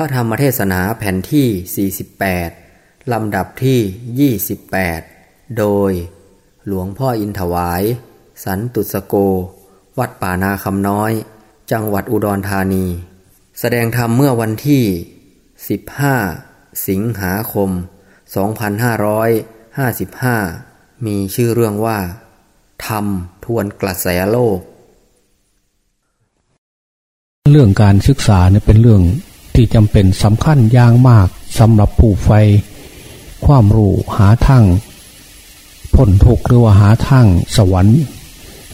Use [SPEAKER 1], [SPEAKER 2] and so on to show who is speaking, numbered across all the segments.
[SPEAKER 1] ระธรรมเทศนาแผ่นที่ 48 ลำดับที่ 28 โดย หลวงพ่ออินถวาย สันตุสโก วัดป่านาคำน้อย จังหวัดอุดรธานี แสดงธรรมเมื่อวันที่ 15 สิงหาคม 2555 มีชื่อเรื่องว่า ธรรมทวนกระแสโลก
[SPEAKER 2] เรื่องการศึกษาเนี่ยเป็นเรื่อง ที่จำเป็นสำคัญอย่างมากสำหรับผู้ไฟ ความรู้หาทางพ้นทุกข์หรือว่าหาทางสวรรค์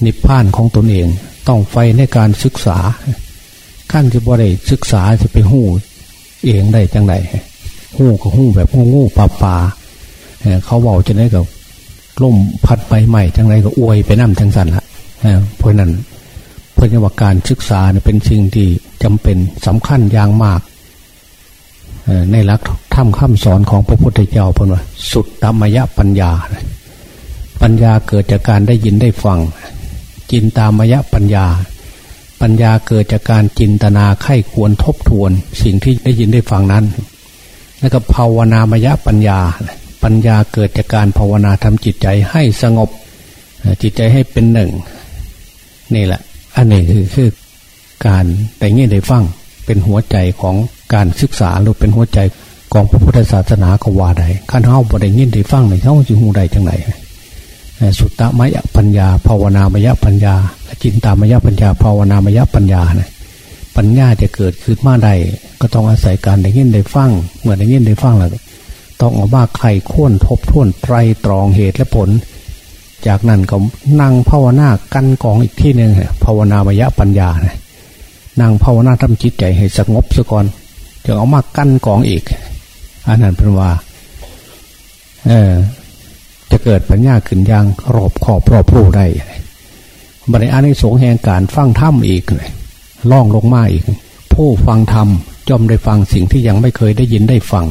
[SPEAKER 2] นิพพานของตนเอง ต้องไฟในการศึกษาขั้นที่บ่ได้ศึกษาจะไปหู้เองได้จังไดหู้ก็หู้แบบงูงูปลาปลาเขาบอกจะได้กับล่มพัดไปใหม่จังไรก็อวยไปน้ำจังสันละเพราะนั้น เพราะว่าการศึกษาเป็นสิ่งที่จำเป็นสำคัญอย่างมากในหลักธรรมคำสอนของพระพุทธเจ้าพนว่า สุดธรรมยปัญญา ปัญญาเกิดจากการได้ยินได้ฟัง จินตามยปัญญา ปัญญาเกิดจากการจินตนาไข้ควรทบทวน สิ่งที่ได้ยินได้ฟังนั้น แล้วก็ภาวนามยปัญญา ปัญญาเกิดจากการภาวนาทำจิตใจให้สงบ จิตใจให้เป็นหนึ่ง นี่แหละ อันนี้คือคือการแต่เงี้ยได้ฟังเป็นหัวใจของการศึกษาหรือเป็นหัวใจของพระพุทธศาสนาก็ว่าใดขั้นเฮาบ่ได้ยินได้ฟังในเขาจะหูใดจังไหนสุตตมยปัญญา ภาวนามยปัญญาจินตามยปัญญา ภาวนามยปัญญานะปัญญาจะเกิดขึ้นมาได้ก็ต้องอาศัยการได้ยินได้ฟังเมื่อได้ยินได้ฟังแล้วต้องออกมาไข่ข้นทบทวนไตรตรองเหตุและผล จากนั้นก็นั่งภาวนากันกองอีกที่หนึ่งภาวนามยปัญญานะนั่งภาวนาทำจิตใจให้สงบซะก่อนจะเอามากั้นกองอีกอันนั้นเป็นว่าเออจะเกิดปัญญาขึ้นอย่างรอบขอบรอบรู้ได้บัดนี้อันนี้สงแห่งการฟังธรรมอีกเลยล่องลงมาอีก ผู้ฟังธรรมจอมได้ฟังสิ่งที่ยังไม่เคยได้ยินได้ฟัง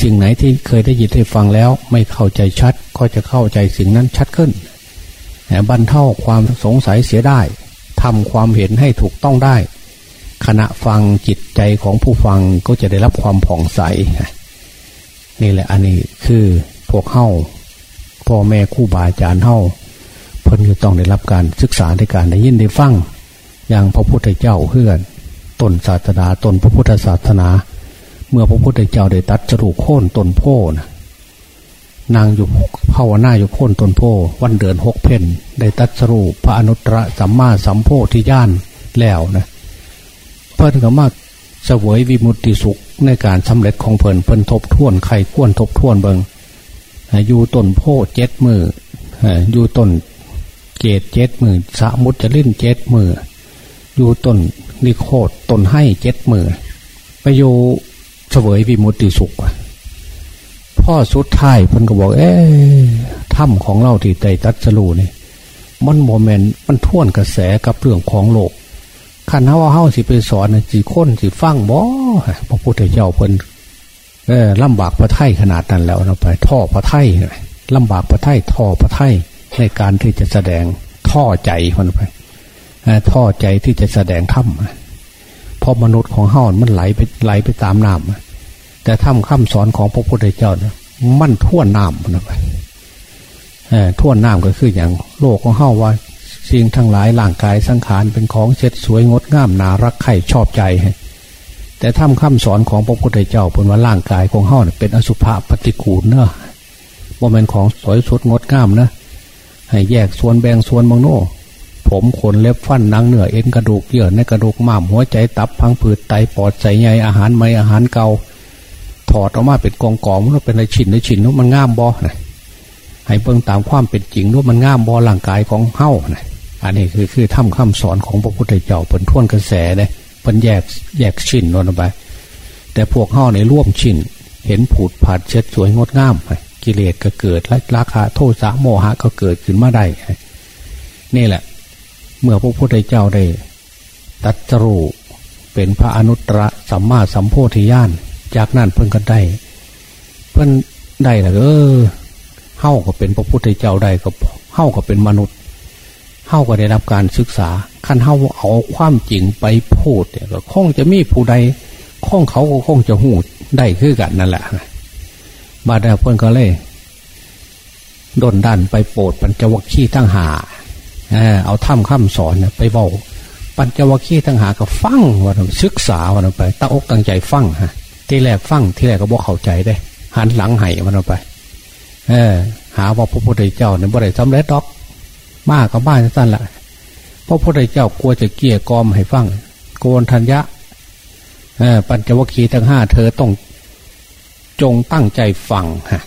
[SPEAKER 2] สิ่งไหนที่เคยได้ยินได้ฟังแล้ว ไม่เข้าใจชัด ก็จะเข้าใจสิ่งนั้นชัดขึ้นบรรเทาความสงสัยเสียได้ทำความเห็นให้ถูกต้องได้ ขณะฟังจิตใจของผู้ฟังก็จะได้รับความผ่องใส นี่แหละอันนี้คือพวกเข้าพ่อแม่คู่บาอาจารย์เข้าเพิ่นจะต้องได้รับการศึกษาในการได้ยินได้ฟังอย่างพระพุทธเจ้าเพื่อนต้นศาสนาตนพระพุทธศาสนา เมื่อพระพุทธเจ้าได้ตัดจรุโค่นตนโพนะนางอยู่ภาวนาอยู่โค่นตนโพวันเดือนหกเพนได้ตัดสรูพระอนุตตรสัมมาสัมโพธิญาณแล้วนะเพิ่นก็มาเสวยวิมุตติสุขในการสำเร็จของเพิ่นเพิ่นทบทวนไข่ข้วนทบทวนเบิงอยู่ต้นโพเจ็ดมืออยู่ต้นเกตเจ็ดมือสะมุตจะลิ่นเจ็ดมืออยู่ต้นนิโคตต้นให้เจ็ดมือไปอยู่ สวยวิมุตติสุขพ่อสุดท้ายพิ่นก็บอก เอ๊ถ้ำของเราที่ใจตัดสลูนี่มันโมเมนต์มันท่วนกระแสกับเรื่องของโลกขันเฮาเฮาสิไปสอนสิค้นสิฟังบ่พระพุทธเจ้าเพิ่นเออลำบากพระไทยขนาดนั้นแล้วเราไปท่อพระไทยลำบากพระไทยท่อพระไทยในการที่จะแสดงท่อใจมันไปท่อใจที่จะแสดงถ้ำ เพราะมนุษย์ของเฮามันไหลไปไหลไปตามน้ำแต่ทำคำสอนของพระพุทธเจ้านะมันท่วนน้ำนะไปท่วนน้ำก็คืออย่างโลกของเฮาว่าสิ่งทั้งหลายร่างกายสังขารเป็นของเช็ดสวยงดงามน่ารักใคร่ชอบใจ แต่ทำคำสอนของพระพุทธเจ้าเป็นว่าร่างกายของเฮาเป็นอสุภะปฏิกูลเนอะว่าเป็นของสวยสดงดงามนะให้แยกส่วนแบ่งส่วนบางโน่ ผมขนเล็บฟันนังเนื้อเอ็นกระดูกเยื่อในกระดูกม้ามหัวใจตับพังผืดไตปอดใส่ใยอาหารไม่อาหารเกาถอดออกมาเป็นกองกองมันเป็นในชิ้นในชิ้นนู้มันง่ามบอนะให้เบิ่งตามความเป็นจริงนู้มันง่ามบอร่างกายของเฮ้านะอันนี้คือคือทำคำสอนของพระพุทธเจ้าเป็นท่วนกระแสเลยเป็นแยกแยกชิ้นนนไป แต่พวกเฮ้าในร่วมชิ้นเห็นผุดผาดเช็ดสวยงดงามกิเลสก็เกิดและราคาโทษสะโมหะก็เกิดขึ้นมาได้ นี่แหละ เมื่อพระพุทธเจ้าได้ตัดจรูเป็นพระอนุตตรสัมมาสัมโพธิญาณจากนั้นเพิ่นก็ได้ เพิ่นได้ละเออเฮ้าก็เป็นพระพุทธเจ้าได้ก็เฮ้าก็เป็นมนุษย์เฮ้าก็ได้รับการศึกษาขั้นเฮ้าเอาความจริงไปพูดเนี่ยก็คงจะมีผู้ใดข้องเขาก็คงจะหูได้คือกันนั่นแหละบาดาเพื่นก็เลยดนดันไปโปรดปัญจวัคคีย์ทั้งหา เอาถ้ำข้ามสอนไปเบาปัญจวัคคีย์ทั้งหาก็ฟังว่าศึกษาวันไปตั้งอกตั้งใจฟังฮะ ที่แรกฟังที่แรกก็บอกเข้าใจได้ หันหลังให้มันไป เออ หาว่าพระพุทธเจ้าเนี่ยบ่ได้สำเร็จดอก มากกับบ้านสั้นละพระพุทธเจ้ากลัวจะเกี่ยกอมให้ฟังโกนทัญญะปัญจวัคคีย์ทั้งห้าเธอต้องจงตั้งใจฟังฮะ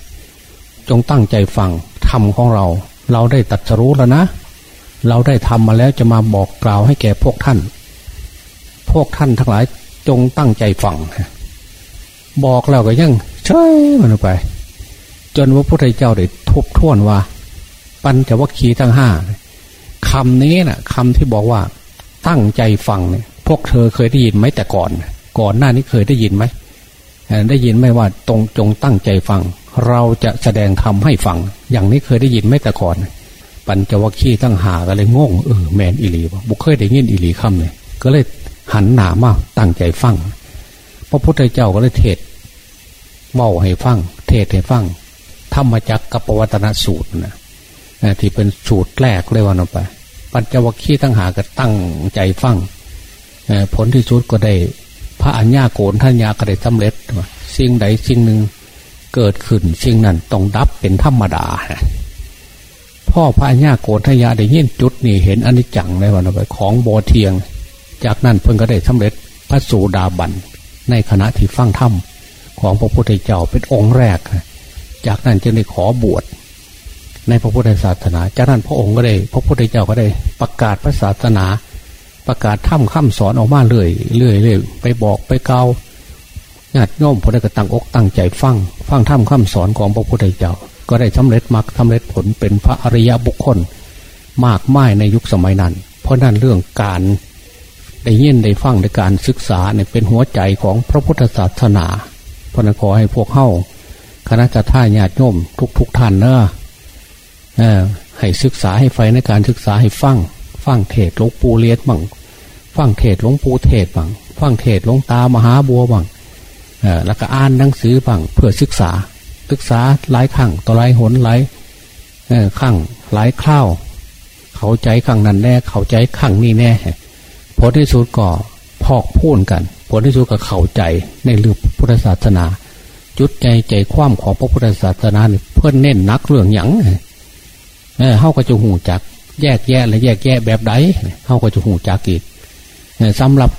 [SPEAKER 2] จงตั้งใจฟังธรรมของเรา เราได้ตัดสรู้แล้วนะ เราได้ทำมาแล้วจะมาบอกกล่าวให้แก่พวกท่าน พวกท่านทั้งหลายจงตั้งใจฟังบอกแล้วก็ยังเฉยมันไป จนว่าพระพุทธเจ้าได้ทบทวนว่า ปัญจวัคคีย์ทั้งห้าคำนี้นะ่ะคำที่บอกว่าตั้งใจฟังเนี่ย พวกเธอเคยได้ยินไหมแต่ก่อน ก่อนหน้านี้เคยได้ยินไหมได้ยินไหมว่าตรงจงตั้งใจฟัง เราจะแสดงธรรมให้ฟัง อย่างนี้เคยได้ยินไหมแต่ก่อน ปัญจวัคคีย์ตั้งหาก็เลยงงเออแมนอิลีบุเคยได้ยินอิลีคำเนี่ยก็เลยหันหนามาตั้งใจฟังพระพุทธเจ้าก็เลยเทศเมาให้ฟังเทศให้ฟังธรรมจักกับปวัตนสูตรนะที่เป็นสูตรแรกเลยวันออกไป ปัญจวัคคีย์ตั้งหาก็ตั้งใจฟังผลที่สุดก็ได้ พระอัญญาโกนท่านยากระไดสำเร็จสิ่งใดสิ่งหนึ่งเกิดขึ้นสิ่งนั้นต้องดับเป็นธรรมดา พ่อพระอัญญาโกนทายาได้ยินจุดนี่เห็นอนิจจังในวันไปของโบเทียง จากนั้นเพิ่งก็ได้สำเร็จพระสูดาบันในขณะที่ฟังธรรมของพระพุทธเจ้าเป็นองค์แรก จากนั้นจึงได้ขอบวชในพระพุทธศาสนา จากนั้นพระองค์ก็ได้ พระพุทธเจ้าก็ได้ประกาศพระศาสนา ประกาศถ้ำคำสอนออกมาเรื่อยเรื่อยเรื่อยไปบอกไปเกาญาติโยมพอได้กระตังอกตั้งใจฟัง ฟังถ้ำคำสอนของพระพุทธเจ้า ก็ได้สาเร็จมรรคสาเร็จผลเป็นพระอริยบุคคล มากมายในยุคสมัยนั้น เพราะนั้นเรื่องการได้ยินได้ฟังในการศึกษาเนี่ยเป็นหัวใจของพระพุทธศาสนา เพราะนั้นขอให้พวกเข้าคณะท่าญาติโยมทุกทุกท่านเนอะให้ศึกษาให้ไฟในการศึกษาให้ฟังฟังเทศหลวงปู่เลียดบังฟังเทศหลวงปู่เทศบังฟังเทศหลวงตามหาบัวบังแล้วก็อ่านหนังสือบังเพื่อศึกษา ศึกษาหลายครั้งต่อหลายหนหลายครั้งหลายคราว เข้าใจครั้งนั้นแน่เข้าใจครั้งนี้แน่ผลที่สุดก็พอกพูนกัน ผลที่สุดก็เข้าใจในเรื่องพุทธศาสนา จุดใจใจความของพระพุทธศาสนาเพื่อนเน้นนักเรื่องหยังเออเขาก็จะหูจัก แยกแยะและแยกแยะแบบใดเฮาก็จะหูจักอีกสำหรับ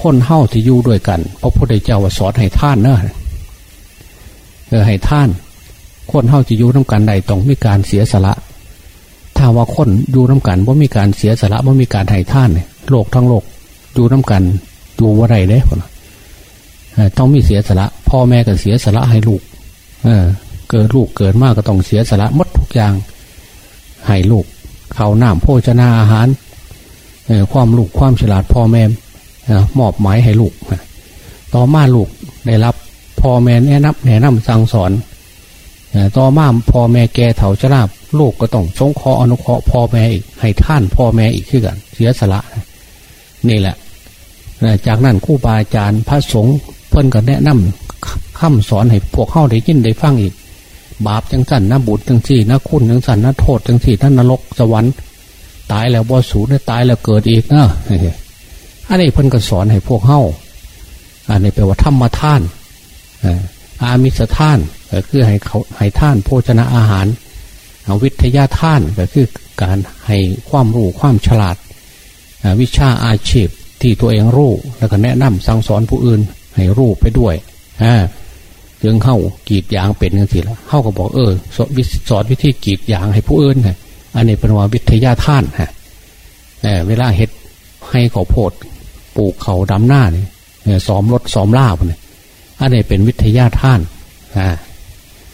[SPEAKER 2] คนเฮาที่อยู่ด้วยกัน พระพุทธเจ้าสอนให้ท่านเนอะ เออให้ท่าน คนเฮาจะอยู่น้ากันใดต้องมีการเสียสละ ถ้าว่าคนอยู่น้ากันว่ามีการเสียสละว่ามีการให้ท่านโลกทั้งโลกอยู่น้ากันอยู่ว่าไรเด้คนต้องมีเสียสละ พ่อแม่ก็เสียสละให้ลูก เออ เกิดลูกเกิดมากก็ต้องเสียสละมดทุกอย่าง ให้ลูกเขาน้ำโภชนาอาหารความลูกความฉลาดพ่อแม่มอบหมายให้ลูกต่อมาลูกได้รับ พ่อแม่แนะนำแนะนำสั่งสอนต่อมาพ่อแม่แก่เถาชราบลูกก็ต้องสงเคราะห์อนุเคราะห์พ่อแม่อีกให้ท่านพ่อแม่อีกขึ้นกันเสียสละนี่แหละจากนั้นคู่บาอาจารย์พระสงฆ์เพิ่นก็แนะนำคำสอนให้พวกเข้าได้ยินได้ฟังอีก บาปจังสันนะบุญจังสี่นะคุณจังสันนะโทษจังสี่ท่านนรกสวรรค์ตายแล้วบ่สูญตายแล้วเกิดอีกนะอันนี้เพิ่นก็สอนให้พวกเฮ้าอันนี้แปลว่าธรรมท่าน อามิสท่านก็คือให้เขาให้ท่านโภชนะอาหารวิทยาท่านก็คือการให้ความรู้ความฉลาด วิชาอาชีพที่ตัวเองรู้แล้วก็แนะนำสั่งสอนผู้อื่น ให้รู้ไปด้วยอ่าจึงเข้ากีดยางเป็นกันสิละเข้าก็บอกเออสอนวิธีกีดยางให้ผู้อื่นไงอันนี้เป็นว่าวิทยาท่านฮะเวลาเฮ็ดให้เขาโพดปลูกเขาดำหน้าเนี่ยซ้อมรถซ้อมล่าเนี่ย อันนี้เป็นวิทยาท่านอ่า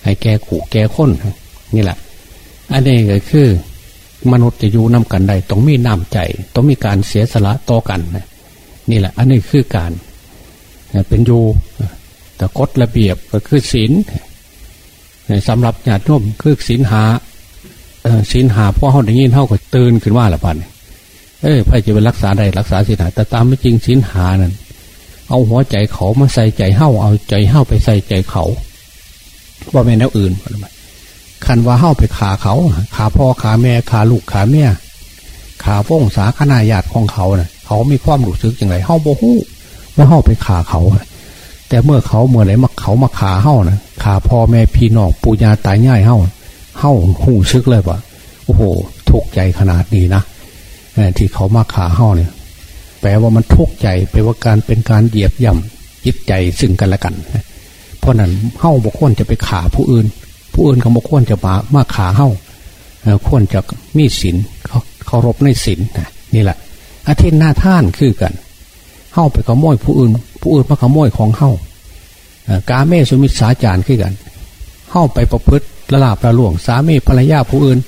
[SPEAKER 2] ให้แกขู่แกค้นนี่แหละ อันนี้ก็คือ มนุษย์จะอยู่นำกันได้ต้องมีน้ำใจ ต้องมีการเสียสละต่อกันนี่แหละ อันนี้คือการเป็นอยู่แต่กฎระเบียบก็คือศีลสำหรับญาติโยมคือศีลหาศีลหาพ่อเขาได้ยินเท่ากับตื่นขึ้นว่าละพันเอ้ยพระจะไปรักษาใดรักษาศีลหาแต่ตามไม่จริงศีลหานั่น เอาหัวใจเขามาใส่ใจเฮ้าเอาใจเฮ้าไปใส่ใจเขาว่าแม่นแล้วอื่นคันว่าเฮ้าไปขาเขาขาพ่อขาแม่ขาลูกขาแม่ขาฟ้องสาขนาญาติของเขาเนะ่ะ เขามีความรู้สึกอย่างไรเฮ้าโบหู้ว่าเฮ้าไปขาเขาแต่เมื่อเขาเมื่อไหร่มาเขามาขาเฮ้านะขาพ่อแม่พี่น้องปูญาตายง่ายเฮ้าเฮ้าหูซึกเลยว่าโอ้โหทุกใจขนาดนี้นะที่เขามาขาเฮ้าเนี่ย แปลว่ามันทุกข์ใจแปลว่าการเป็นการเหยียบย่ำยึดใจซึ่งกันและกัน เพราะนั้นเฮ้าบุคคลจะไปขาผู้อื่น ผู้อื่นเขาบุคคลจะมามาขาเฮ้าควรจะมีศีลเขาเคารพในศีลนี่แหละอาทิตย์หน้าท่านคือกันเฮ้าไปขโมยผู้อื่น ผู้อื่นมาขโมยของเฮ้ากาเมสุมิสาจารคือกันเฮ้าไปประพฤติละลาบละล่วง สามีภรรยาผู้อื่น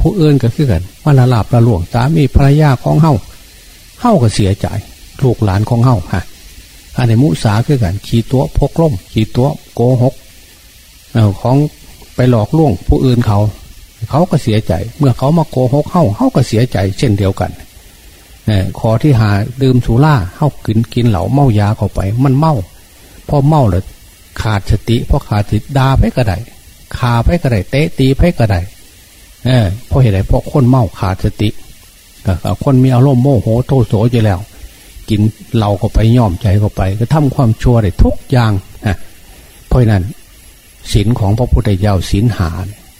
[SPEAKER 2] ผู้อื่นก็คือกันว่าละลาบละหลวง สามีภรรยาของเฮา เฮาก็เสียใจลูกหลานของเฮาฮะอันในมุสาคือกันขี่ตัวพกล่มขี่ตัวโกหกของไปหลอกลวงผู้อื่นเขา เขาก็เสียใจ เมื่อเขามาโกหกเฮาเฮาก็เสียใจ เช่นเดียวกันขอที่หาดื่มสุราเฮากินกินเหล่าเมายาเข้าไป มันเมาพอเมาเลยขาดสติพอขาดสติดาไปก็ได้ขาไปก็ได้เตะตีไปก็ได้เออเพราะเหตุใดเพราะคนเมาขาดสติ กับคนมีอารมณ์โมโหโทโสอยู่แล้ว กินเหล้าก็ไปย่อมใจก็ไป ก็ทำความชั่วได้ทุกอย่างนะเพราะนั้นศีลของพระพุทธเจ้าศีลหา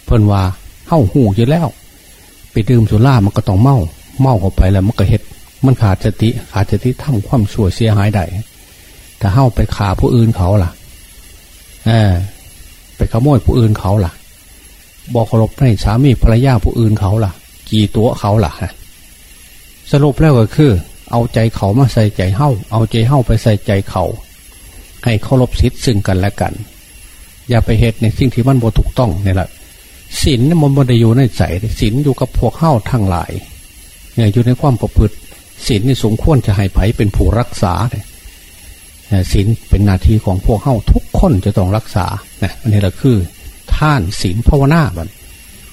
[SPEAKER 2] เพิ่นว่าเฮ้าหูอยู่แล้ว ไปดื่มสุรามันก็ต้องเมา เมาเข้าไปแล้วมันก็เห็ด มันขาดสติขาดสติทำความชั่วเสียหายได้แต่เฮ้าไปขาผู้อื่นเขาล่ะเออไปขโมยผู้อื่นเขาล่ะบอกเคารพในสามีภรรยาผู้อื่นเขาล่ะ กี่ตัวเขาล่ะ สรุปแล้วก็คือ เอาใจเขามาใส่ใจเฮ้าเอาใจเฮ้าไปใส่ใจเขา ให้เคารพสิทธิ์ซึ่งกันและกัน อย่าไปเหตุในสิ่งที่มันบ่ถูกต้องนี่แหละศีลมันบนอยู่ในใจศีลอยู่กับพวกเข้าทั้งหลายเนี่ยอยู่ในความประพฤติศีลนี่สมควรจะให้ไผเป็นผู้รักษาเนี่ยศีลเป็นนาทีของพวกเข้าทุกคนจะต้องรักษาเนี่ยอันนี้แหละคือ ท่านศีลภาวนาบัน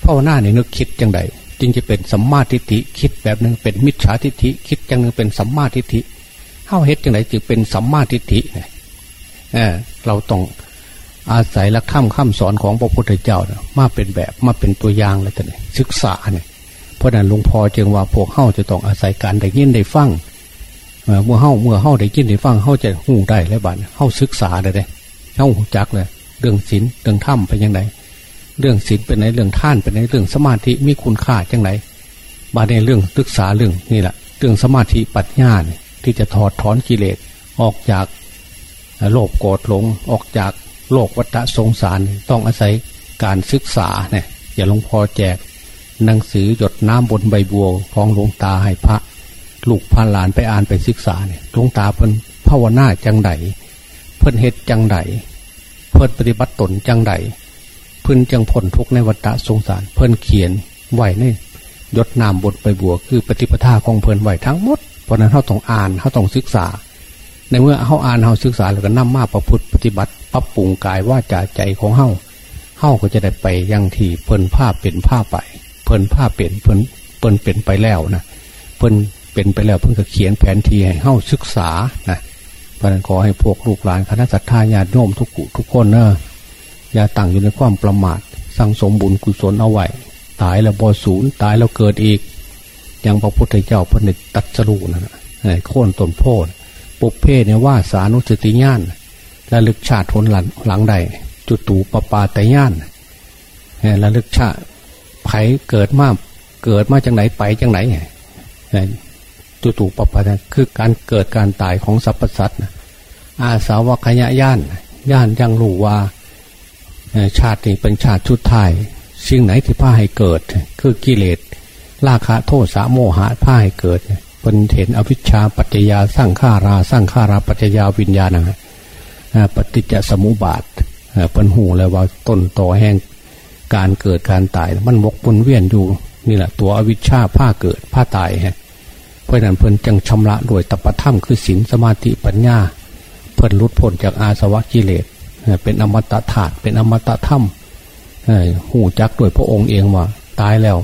[SPEAKER 2] ภาวนาเนี่ยนึกคิดจังได จึงจะเป็นสัมมาทิฏฐิคิดแบบหนึ่งเป็นมิจฉาทิฏฐิคิดจังหนึ่งเป็นสัมมาทิฏฐิเข้าเฮ็ดจังไดจึงเป็นสัมมาทิฏฐิเนี่ยเราต้องอาศัยหลักธรรมคำสอนของพระพุทธเจ้านะมาเป็นแบบมาเป็นตัวอย่างเลยแต่เนี่ยศึกษาเนี่ยเพราะนั้นหลวงพ่อจึงว่าพวกเข้าจะต้องอาศัยการได้ยินได้ฟังเมื่อเข้าเมื่อเข้าได้ยินได้ฟังเข้าจะหูได้แล้วบ้านเข้าศึกษาเลยเลยเข้าหูจักเลยเรื่องศีลเรื่องธรรมเป็นยังไง เรื่องศีลเป็นไหนเรื่องท่านเป็นไหนเรื่องสมาธิมีคุณค่าจังไหนบาในเรื่องศึกษาเรื่องนี่แหละเรื่องสมาธิปัญญาเนี่ยที่จะถอดถอนกิเลสออกจากโลภโกรธหลงออกจากโลกวัฏสงสารต้องอาศัยการศึกษาเนี่ยอย่าลงพอแจก หนังสือหยดน้ำบนใบบัวของหลวงตาให้พระ ลูกพันหลานไปอ่านไปศึกษาเนี่ยหลวงตาเพิ่นภาวนาจังไดเพิ่นเฮ็ดจังไดเพิ่นปฏิบัติตนจังไดเพิ่นจังผลทุกในวัฏสงสาร เพิ่นเขียนไหวนี่ยศนามบทไปบวคือปฏิปทาของเพิ่นไหวทั้งหมดเพราะนั้นเขาต้องอ่านเขาต้องศึกษา ในเมื่อเขาอ่านเขาศึกษาแล้วก็นำมาประพฤติปฏิบัติปรับปรุงกายว่าจาใจของเขาเขาก็จะได้ไปยังที่เพิ่นผ้าเป็นผ้าไป เพิ่นผ้าเปลี่ยนเพิ่นเพิ่นเป็นไปแล้วนะเพิ่นเป็นไปแล้วเพิ่งก็เขียนแผนที่ให้เข้าศึกษานะพราะนั้นขอให้พวกลูกหลานคณะสัตยาญาติโยมทุกทุกคนเนอะ อย่าตั้งอยู่ในความประมาทสั่งสมบุญกุศลเอาไว้ตายแล้วบอศูนย์ตายแล้วเกิดอีก อย่างพระพุทธเจ้าพระนิตัสรูนั่นโค่นตนโพดปุเพเนี่ยว่าสานุสติญาณระลึกชาติทนหลังหลังใดจุตูปปาแต่ญาณระลึกชาติไผเกิดมาเกิดมาจากไหนไปจากไหนตุตุปปะคือการเกิดการตายของสรรพสัตว์อาสาวกขยะย่านย่านยังรู้ว่า ชาตินี้เป็นชาติชุดไทยสิ่งไหนที่พาให้เกิด คือกิเลสราคะโทษสะโมหะพาให้เกิดเป็นเห็นอวิชชาปัจจยาสร้างข้าราสร้างข้าราปัจจยาวิญญาณนะปฏิจจสมุปบาทเป็นหูเลยว่าต้นต่อแห่งการเกิดการตาย มันวกวนเวียนอยู่นี่แหละตัวอวิชชาผ้าเกิดผ้าตายฮะเพราะนั้นเพิ่นจังชำระด้วยตปธรรมคือศีลสมาธิปัญญา เพิ่นลุดพ้นจากอาสวะกิเลส เป็นอมตะธาตุเป็นอมตะธรรมหูจักด้วยพระองค์เองว่า ตายแล้ว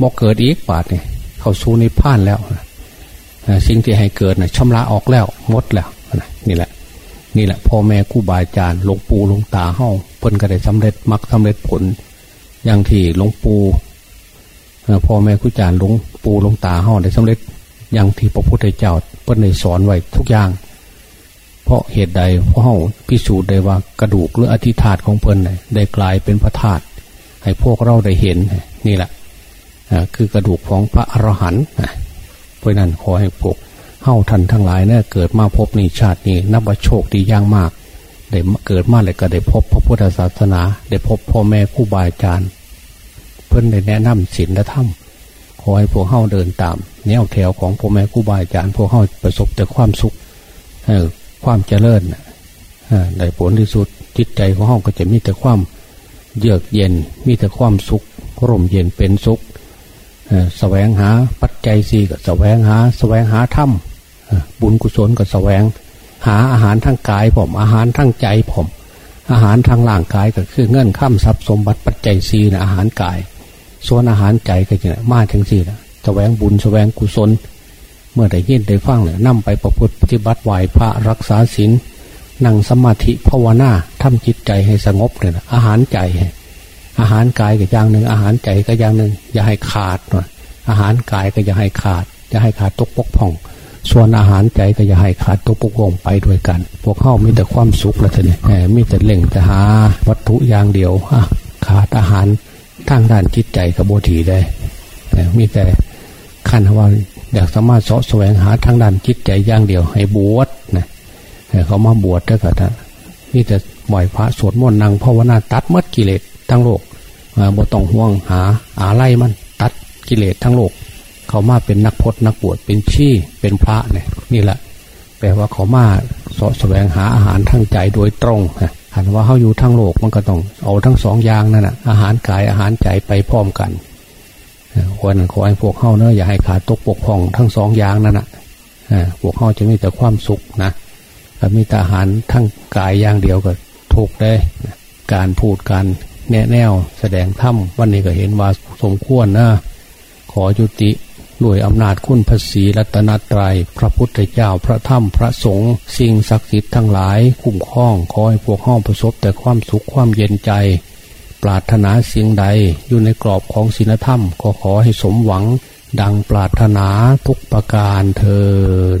[SPEAKER 2] บอกเกิดอีกบาทเนี่ยเข้าสู้นิพพานแล้วสิ่งที่ให้เกิดนะ่ะชำระออกแล้วหมดแล้วนี่แหละ นี่แหละพ่อแม่คู่บาอาจารย์หลวงปู่หลวงตาเฮาเพิ่นก็ได้สำเร็จมรรคสาเร็จผล อย่างที่หลวงปู่พ่อแม่คู่จารย์หลวงปู่หลวงตาเฮาได้สำเร็จอย่างที่พระพุทธเจ้าเพิ่นได้สอนไว้ทุกอย่าง ราะเหตุใดเพราะเฮาพิสูจน์ได้ว่ากระดูกหรืออธิธาตของเพิ่นได้กลายเป็นพระธาตุให้พวกเราได้เห็นนี่แหละคือกระดูกของพระอรหันต์เพราะนั้นขอให้พวกเฮาทันทั้งหลายเนี่ยเกิดมาพบในชาตินี้นับว่าโชคดีอย่างมากได้เกิดมาเลยก็ได้พบพระพุทธศาสนา ได้พบพ่อแม่ผู้บาอาจารย์ เพื่อนได้แนะนำศีลและธรรมขอให้พวกเฮาเดินตาม แนวแถวของพ่อแม่ผู้บาอาจารย์พวกเฮาประสบแต่ความสุข ความเจริญได้ผลที่สุดจิตใจของเฮ้าก็จะมีแต่ความเยือกเย็น มีแต่ความสุขร่มเย็นเป็นสุขแสวงหาปัจจัยสี่ก็แสวงหาแสวงหาธรรมบุญกุศลก็แสวง หาอาหารทั้งกายผม อาหารทั้งใจผม อาหารทางร่างกายก็คือเงื่อนข้ามทรัพย์สมบัติปัจจัยสี่นะอาหารกาย ส่วนอาหารใจก็จะมาทั้งสี่นะแสวงบุญแสวงกุศล เมื่อได้ยินได้ฟังเนี่ยนำไปประพฤติปฏิบัติไหวพระรักษาศีลนั่งสมาธิภาวนาทำจิตใจให้สงบเนี่ยอาหารใจ อาหารกายก็อย่างหนึ่งอาหารใจก็อย่างหนึ่งอย่าให้ขาดน่อยอาหารกายก็อย่าให้ขาดอย่าให้ขาดตกปกพ่อง ส่วนอาหารใจก็อย่าให้ขาดตกปกพ่องไปด้วยกัน พวกเข้ามีแต่ความสุขแล้วทีนี้มีแต่เล่งจะหาวัตถุอย่างเดียวขาดอาหารทางด้านจิตใจกับโบถีได้มีแต่ขั้นว่า อยากสามารถสาะแสวงหาทางด้านจิตใจอย่างเดียว ให้บวชนะเขามาบวชด้วยกันนี่แต่ไหวพระสวดมนต์นางภาวนาตัดมัดกิเลสทั้งโลกบ่ต้องห่วงหาอาไล่มันตัดกิเลสทั้งโลก เขามาเป็นนักพจนักบวชเป็นชี้เป็นพระเนี่ยนี่แหละแปลว่าเขามาสะแสวงหาอาหารทั้งใจโดยตรงหันว่าเขาอยู่ทั้งโลกมันก็ต้องเอาทั้งสองอย่างนั่นแหะอาหารกายอาหารใจไปพร้อมกัน วันขอให้พวกเข้าเนอะอย่าให้ขาดตกปกพ่องทั้งสองอย่างนั่นแหะพวกเข้าจะมีแต่ความสุขนะมีแต่หารทั้งกายอย่างเดียวก็ถูกได้การพูดการแนะแนวแสดงธรรมวันนี้ก็เห็นว่าสมควรนะขอยุติด้วยอำนาจคุณพระศีรัตนตรยัย พระพุทธเจ้าพระธรรมพระสงฆ์สิ่งศักดิ์สิทธิ์ทั้งหลายคุ้มครอง ขอให้พวกห้องประสบแต่ความสุขความเย็นใจ ปรารถนาสิ่งใดอยู่ในกรอบของศีลธรรม ก็ขอให้สมหวังดังปรารถนาทุกประการเทิน